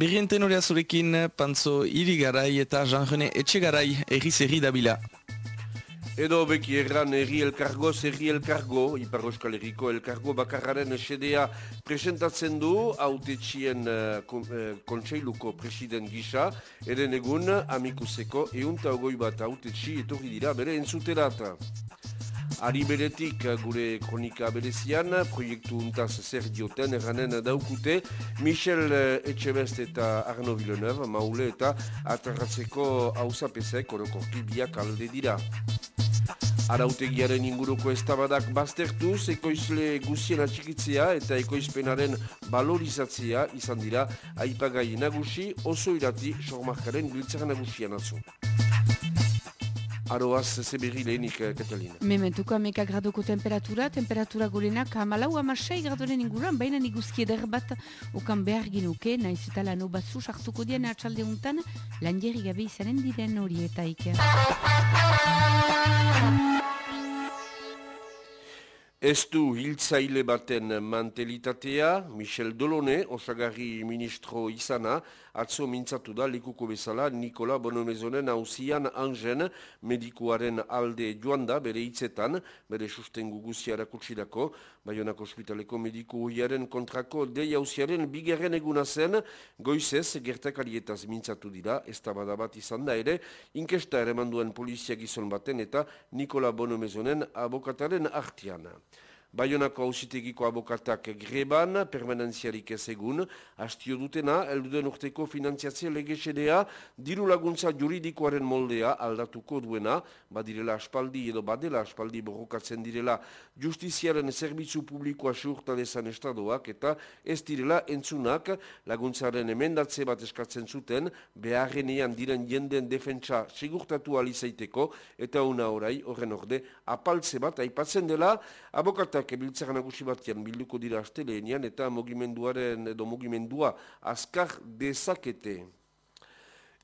Berrienten hori azurekin, pantzo irigarai eta janjene etxegarai erri zerri dabila. Edo beki erran erri elkargo, zerri elkargo, Ipar Euskal Herriko elkargo bakarraren esedea presentatzen du, haute txien uh, kontseiluko presiden gisa, eren egun amikuseko eunta ogoi bat haute txi etorri dira bere entzuterata. Ari beretik gure kronika berezian, proiektu untaz zer dioten erranen daukute, Michel Etxebest eta Arno Villeneuve, maule eta atarratzeko hausapesek orokorki biak alde dira. Arautegiaren inguruko eztabadak baztertuz, ekoizle guzien atxikitzea eta ekoizpenaren valorizatzea izan dira aipagai nagusi oso irati sormarkaren biltzara nagusian atzu. Aroaz, zeberri lehenik, eh, Katalina. Mementuko ameka graduko temperatura, temperatura gorenak amalau amasei gradoren inguruan, baina niguzki eder bat ukan behar ginuke, nahiz eta lano batzu sartuko dian atxalde untan, lan gabe izanen diren horietaik. Ez du hiltzaile baten mantelitatea, Michel Dolone, osagarri ministro izana, atzo mintzatu da likuko bezala Nikola Bonomezonen hausian angen medikuaren alde joan da bere hitzetan, bere sustengu guziara kutsidako, Bayonako ospitaleko mediku huiaren kontrako dei hausiaren bigarren eguna zen, goizez gertakarietaz mintzatu dira, ez badabat izan da ere, inkesta ere manduen polizia gizon baten eta Nikola Bonomezonen abokataren artian. Baionako hausitegiko abokatak greban, permanentziarik ez egun, hastio dutena, elduden urteko finantziazio legesedea, diru laguntza juridikoaren moldea aldatuko duena, badirela aspaldi edo badela aspaldi borrokatzen direla. Justiziaren zerbitzu publikoa surta dezan estadoak, eta ez direla entzunak laguntzaren emendatze bat eskatzen zuten, beharrenean diren jenden defentsa sigurtatu alizaiteko, eta una orai horren orde apaltze bat aipatzen dela, abokatak Eta kebiltzaren nagusi batean bilduko dira asteleenian eta mugimenduaren edo mugimendua azkar dezakete.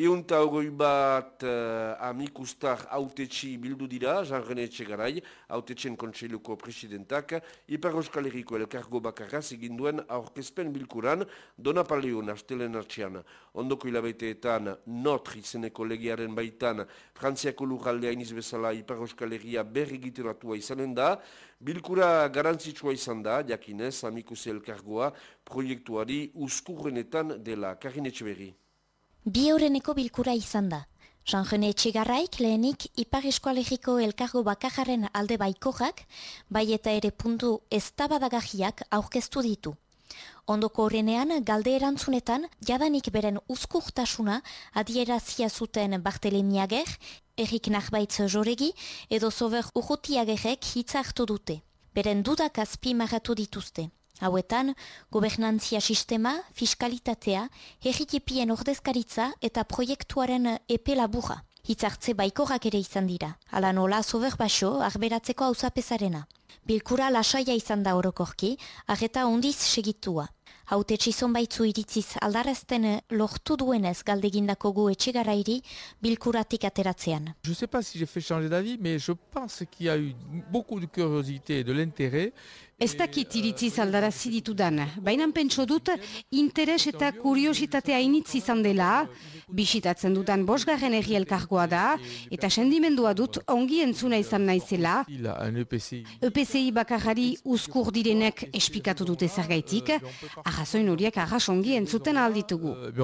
Eunta ogoi bat uh, amikustar autetxi bildu dira, Jean-René Etxegarai, autetxen kontseiluko presidentak, Ipar Euskal Herriko elkargo bakarraz eginduen aurkezpen bilkuran, Dona Paleon astelen hartzean. Ondoko hilabeteetan notr izeneko legiaren baitan, Frantziako lurraldea iniz bezala Ipar Euskal Herria berri giteratua izanen da, bilkura garantzitsua izan da, jakinez, amikuse elkargoa proiektuari uskurrenetan dela. Karin Etxeberri. Bi horreneko bilkura izan da. Sanjene etxigarraik lehenik Ipar Eskoalegiko elkargo bakajaren alde baikorak, bai eta ere puntu ez tabadagajiak aurkeztu ditu. Ondoko horrenean, galde erantzunetan, jadanik beren uzkurtasuna adierazia zuten Bartelemiager, Erik Nachbaitz Joregi edo Sober Urrutiagerek hitza hartu dute. Beren dudak azpi maratu dituzte. Hauetan, gobernantzia sistema, fiskalitatea, herritipien ordezkaritza eta proiektuaren epe laburra. Hitzartze baikorak ere izan dira. Ala nola sober baso, arberatzeko hausapesarena. Bilkura lasaia izan da orokorki, arreta ondiz segitua. Haute txizon baitzu iritziz aldarazten lortu duenez galdegindako gu etxegarairi bilkuratik ateratzean. Je sais pas si j'ai fait changer d'avis, mais je pense qu'il y a eu beaucoup de curiosité et de l'intérêt. Ez dakit iritziz aldarazi ditudan, baina pentso dut interes eta kuriositatea initzi izan dela, bisitatzen dudan bosgarren erri elkargoa da, eta sendimendua dut ongi entzuna izan naizela. EPCI bakarari uzkur direnek espikatu dute zergaitik, arrazoin horiek arrasongi entzuten alditugu. Euh,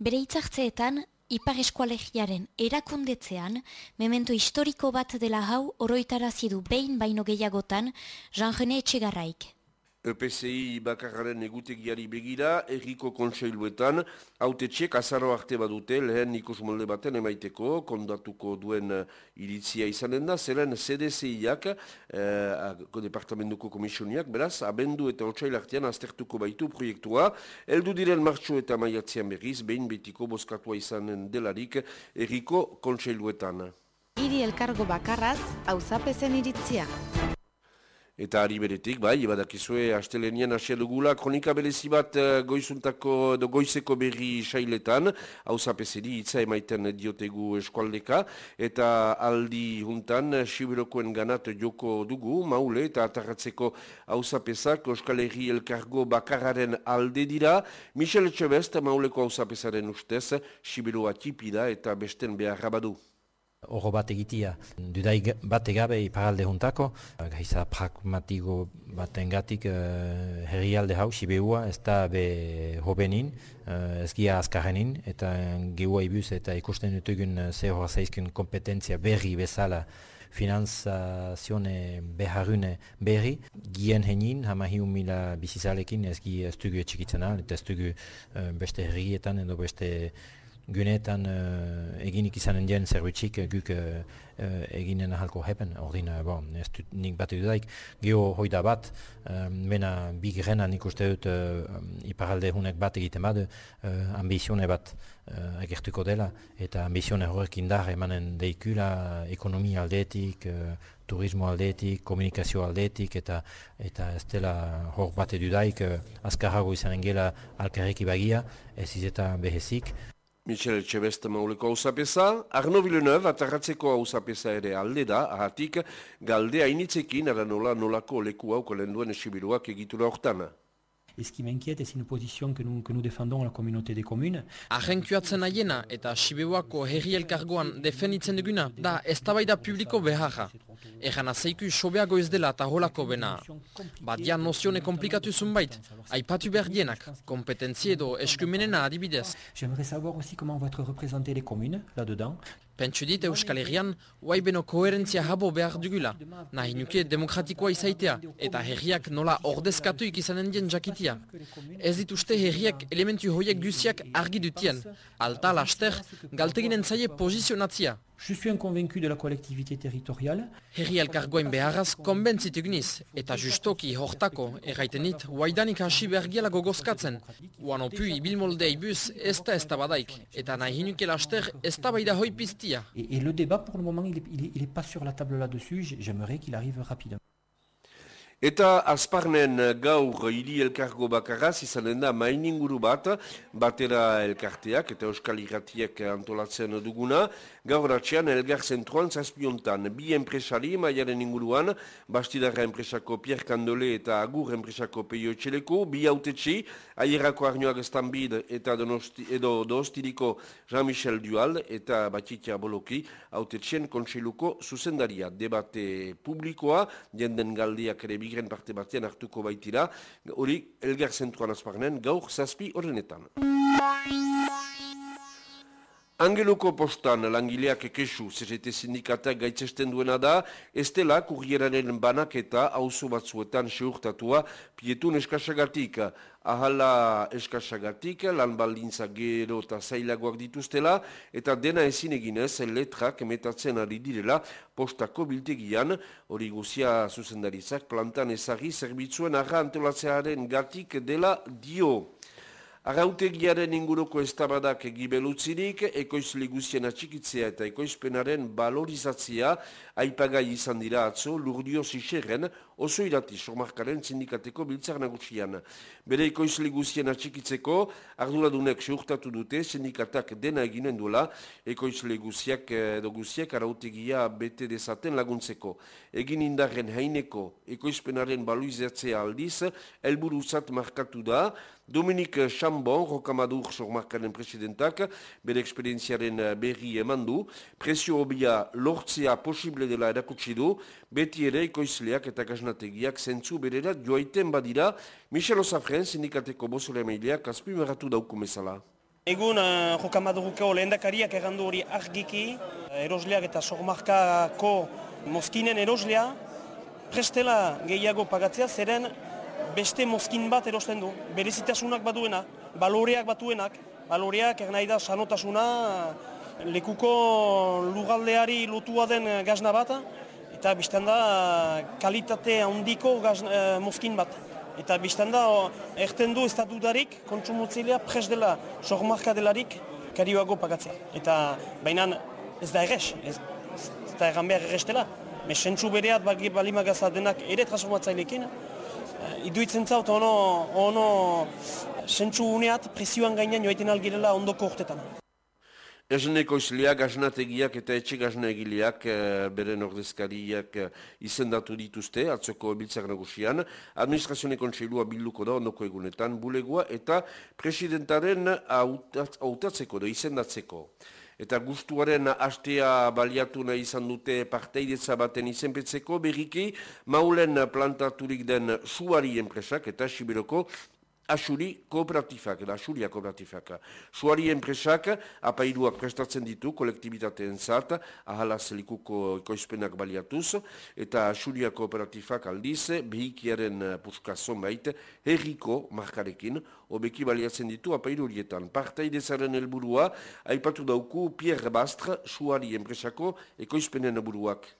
Bere itzartzeetan, Ipar eskualegiaren erakundetzean, memento historiko bat dela hau oroitarazi behin baino gehiagotan Jean-René Etxegarraik. EPCI bakarraren egutegiari begira, erriko kontseiluetan, haute txek azaro arte badute lehen ikus molde baten emaiteko, kondatuko duen uh, iritzia izanen da, zelen CDCiak, eh, departamentuko komisioniak, beraz, abendu eta otsail artean aztertuko baitu proiektua, eldu diren martxo eta maiatzean berriz, behin betiko boskatua izanen delarik erriko kontseiluetan. Iri elkargo bakarraz, hau iritzia. Eta ari beretik, bai, badakizue, astelenian asia dugula, kronika belezi bat eh, goizuntako, do goizeko berri sailetan, hau zapeseri itza emaiten diotegu eskualdeka, eta aldi juntan, siberokoen ganat joko dugu, maule, eta atarratzeko hau zapesak, Euskal Herri elkargo bakararen alde dira, Michel Etxebest, mauleko hau zapesaren ustez, siberoa tipida eta besten beharra badu. Oro bat egitia, dudai bat egabe iparalde juntako, gaiza pragmatiko baten gatik uh, eh, herrialde hau, Sibeua, ez da be hobenin, uh, ez gia azkarrenin, eta geua ibuz eta ikusten dutugun uh, zehor zaizkun kompetentzia berri bezala finanzazione beharune berri, gien henin, hama hiun mila bizizalekin ez gi ez dugu etxikitzen eta ez dugu uh, beste herrietan edo beste gunetan uh, eginik izanen dien zerbitxik uh, guk uh, eginen ahalko hepen, ordin, uh, bon, ez dut nik bat edudaik, geho hoida bat, um, mena bi girena nik uste dut uh, iparalde hunek bat egiten badu, uh, ambizione bat uh, egertuko dela, eta ambizione horrek indar emanen deikula ekonomia aldeetik, uh, turismo aldeetik, komunikazio aldeetik, eta eta ez dela hor bat edudaik, uh, azkarrago izanen gela alkarreki bagia, ez izeta behezik, Michel Etxebest mauleko hausapesa, Arno Villeneuve atarratzeko hausapesa ere alde da, ahatik galdea initzekin ara nola nolako leku hau kolenduen esibiruak egitura hortana. Et ce qui m'inquiète, c'est une position que nous, que nous défendons à la communauté des communes. Ahenkuatzen aiena eta Sibeuako herri elkargoan defenditzen duguna da eztabaida publiko beharra. Egan azeiku sobeago ez dela eta holako bena. Badia nozione komplikatu zunbait, aipatu behar dienak, kompetentzie edo eskumenena adibidez. J'aimerais savoir aussi comment vont être représentées les communes là-dedans. Pentsu dit Euskal Herrian, guai beno koherentzia habo behar dugula. Nahi nuke demokratikoa izaitea, eta herriak nola ordezkatu ikizanen dien jakitia. Ez dituzte herriak elementu hoiek guziak argi dutien. Alta, laster, galteginen zaie pozizionatzia. Je suis un convaincu de la collectivité territoriale. Herri elkargoen beharraz konbentzituk niz, eta justoki hortako, erraitenit, waidanik hasi bergiela gogozkatzen. Uan opu ibil moldea ibuz, ez da ez badaik, eta nahi hinuke laster ez da baida hoi piztia. Et, et le débat, pour le moment, il n'est il est pas sur la table là-dessus, j'aimerais qu'il arrive rapidement. Eta azparnen gaur hiri elkargo bakarraz izanen da main inguru bat, batera elkarteak eta euskal irratiek antolatzen duguna, gaur ratxean elgar zentruan zazpiontan, bi enpresari maiaren inguruan, bastidarra enpresako Pierre Kandole eta Agur enpresako Peio Etxeleko, bi autetxi, aierako arnioak estanbid eta donosti, edo dostiriko Jean-Michel Dual eta Batitia Boloki, autetxien kontseiluko zuzendaria, debate publikoa, jenden galdiak ere bigren parte batean hartuko baitira, hori elgar zentuan azparnen, gaur zazpi horrenetan. Angeluko postan langileak ekesu CGT sindikatak gaitzesten duena da, ez dela kurrieraren banaketa hauzu batzuetan seurtatua pietun eskasagatik. Ahala eskasagatik, lan baldintza gero eta zailagoak dituztela, eta dena ezin eginez letrak emetatzen ari direla postako biltegian, hori guzia zuzendarizak plantan ezagi zerbitzuen arra antolatzearen gatik dela dio. Arautegiaren inguruko eztabadak egibelutzirik, ekoizle guzien atxikitzea eta ekoizpenaren balorizatzea aipagai izan dira atzo lurdio zixerren oso irati somarkaren sindikateko biltzar nagusian. Bere ekoizle guzien atxikitzeko, arduradunek seurtatu dute sindikatak dena eginen duela, ekoizle guziak edo guziak arautegia bete dezaten laguntzeko. Egin indarren haineko ekoizpenaren balorizatzea aldiz, elburuzat markatu da, Dominik Chambon, Rokamadur sormarkaren presidentak, bere eksperientziaren berri eman du, presio hobia lortzea posible dela erakutsi du, beti ere ikoizleak eta gaznategiak zentzu berera joaiten badira, Michel Osafren, sindikateko bozore emaileak, azpi meratu dauku mesala. Egun, uh, Rokamaduruko lehendakariak errandu hori argiki, erosleak eta sormarkako moskinen eroslea, prestela gehiago pagatzea, zeren beste mozkin bat erosten du, berezitasunak baduena, baloreak batuenak, baloreak nahi da sanotasuna, lekuko lugaldeari lotua den gazna bat, eta biztan da kalitate handiko gaz, e, mozkin bat. Eta biztan da, erten du estatudarik, kontsumotzilea pres dela, sormarka delarik, karioago pagatzea. Eta baina ez da errez, ez, ez da erran behar errez dela. me sentsu bereat balimagazat denak ere transformatzailekin, iduitzen zaut ono, ono sentsu uneat presioan gainean joaiten algirela ondoko urtetan. Esneko izleak, asnategiak eta etxe egileak e, beren ordezkariak e, izendatu dituzte, atzoko biltzak nagusian, administrazione kontseilua bilduko da ondoko egunetan, bulegua eta presidentaren hautatzeko da izendatzeko. Eta gustuaren hastea baliatu nahi izan dute parteidetza baten izenpetzeko, berriki maulen plantaturik den suari enpresak eta Sibiroko Asuri kooperatifak, da Asuria kooperatifak. Suari enpresak apairuak prestatzen ditu kolektibitateen zat, ahalaz likuko ekoizpenak baliatuz, eta Asuria kooperatifak aldiz, behikiaren puskazon bait, herriko markarekin, obeki baliatzen ditu apairu horietan. Partaidezaren helburua, aipatu dauku Pierre Bastre, Suari enpresako ekoizpenen buruak.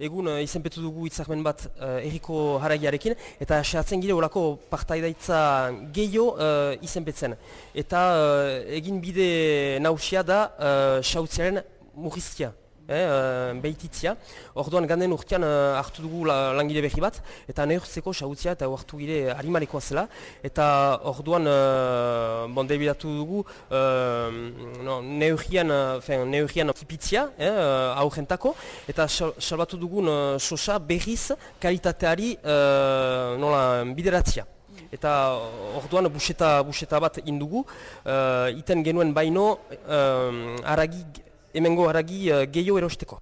Egun uh, izenpetu dugu itzakmen bat uh, erriko haragiarekin eta sehatzen gire olako partaidaitza gehiago uh, izenpetzen. Eta egin bide nausia da uh, sautziaren murrizkia eh, uh, behititzia. Orduan ganden urtean uh, hartu dugu la, langile berri bat, eta neurtzeko sautzia eta hartu gire harimalekoa zela. Eta orduan uh, bon, dugu uh, no, neurrian, uh, neurrian tipitzia eh, uh, aurrentako, eta salbatu dugun sosa berriz kalitateari uh, nola, bideratzia. Eta orduan buseta, buseta bat indugu, uh, iten genuen baino uh, aragi hemengo haragi uh, gehiago erosteko.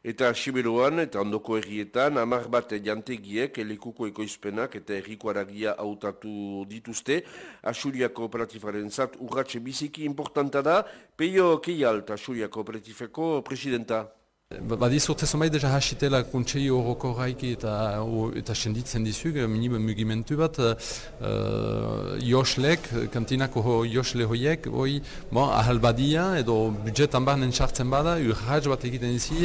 Eta Siberuan eta ondoko errietan, amar bat jantegiek, elikuko ekoizpenak eta erriko haragia hautatu dituzte. Asuria kooperatifaren zat urratxe biziki importanta da, peio keialt Asuria kooperatifeko presidenta. Ba, Badiz urte zomait deja hasitela kontsei horoko raiki eta, eta senditzen dizuk, minime mugimentu bat, uh, joslek, kantinako josle hoiek, oi, bon, ahal badia edo budjetan barnen sartzen bada, urratz bat egiten dizi,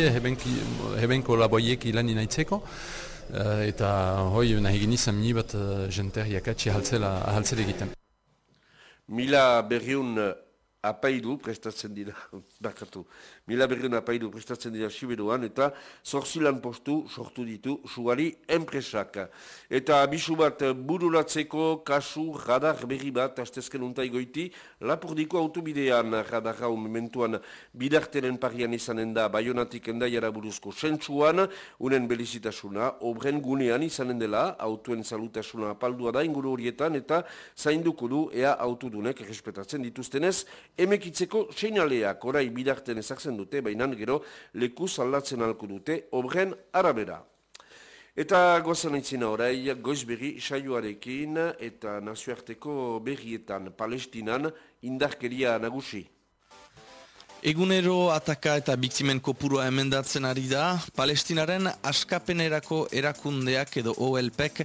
hebenko laboiek ilan inaitzeko, uh, eta hoi nahi genizan mini bat uh, jenter jakatsi ahaltzela egiten. Mila berriun apaidu prestatzen dira, bakatu, mila berren apaidu prestatzen dira Siberuan, eta zorzilan postu sortu ditu suari enpresak. Eta abisu bat burulatzeko kasu radar berri bat, astezken untai goiti, lapurdiko autobidean radar hau mementuan bidarteren parian izanen da, baionatik endaiara buruzko sentsuan, unen belizitasuna, obren gunean izanen dela, autoen salutasuna apaldua da inguru horietan, eta zainduko du ea autodunek respetatzen dituztenez, emekitzeko seinaleak orai bidarten ezartzen dute, baina gero leku aldatzen alko dute obren arabera. Eta gozan aitzina orai, goiz berri saioarekin eta nazioarteko berrietan palestinan indarkeria nagusi. Egunero ataka eta biktimen kopurua emendatzen ari da, palestinaren askapenerako erakundeak edo OLPek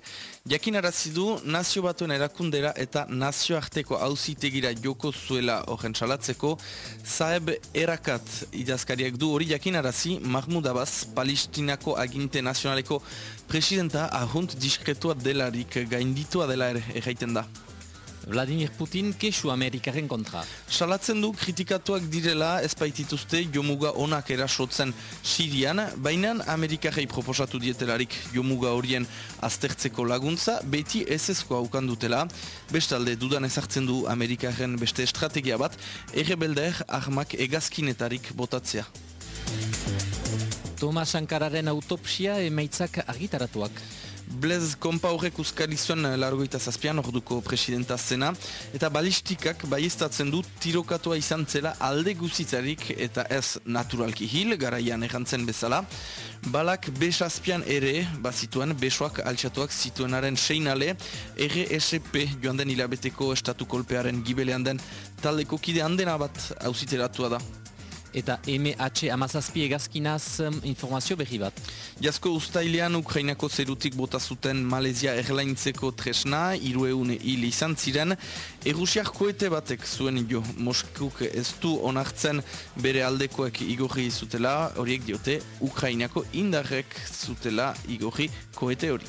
jakinarazi du nazio batuen erakundera eta nazioarteko hauzitegira joko zuela horren salatzeko, Zaeb Erakat idazkariak du hori jakinarazi Mahmoud Abbas palestinako aginte nazionaleko presidenta ahunt diskretua delarik gainditua dela ere erraiten da. Vladimir Putin kesu Amerikaren kontra. Salatzen du kritikatuak direla ezpaitituzte jomuga onak erasotzen Sirian, baina Amerikarei proposatu dietelarik jomuga horien aztertzeko laguntza, beti ez ezko dutela. Bestalde dudan ezartzen du Amerikaren beste estrategia bat, errebelder ahmak egazkinetarik botatzea. Tomas Sankararen autopsia emaitzak argitaratuak. Blez kompa horrek uskal izan largoita zazpian orduko presidenta zena. Eta balistikak baiestatzen du tirokatua izan zela alde guzitzarik eta ez naturalki hil garaian errantzen bezala. Balak besazpian ere, bazituen besoak altxatuak zituenaren seinale. RSP joan den hilabeteko estatu kolpearen gibelean den taldeko kide handena bat hausiteratua da eta MH amazazpi egazkinaz informazio berri bat. Jasko ustailean Ukrainako zerutik bota zuten Malezia erlaintzeko tresna, irueun hil izan ziren, Erusiak koete batek zuen jo Moskuk ez du onartzen bere aldekoek igorri zutela, horiek diote Ukrainako indarrek zutela igorri koete hori.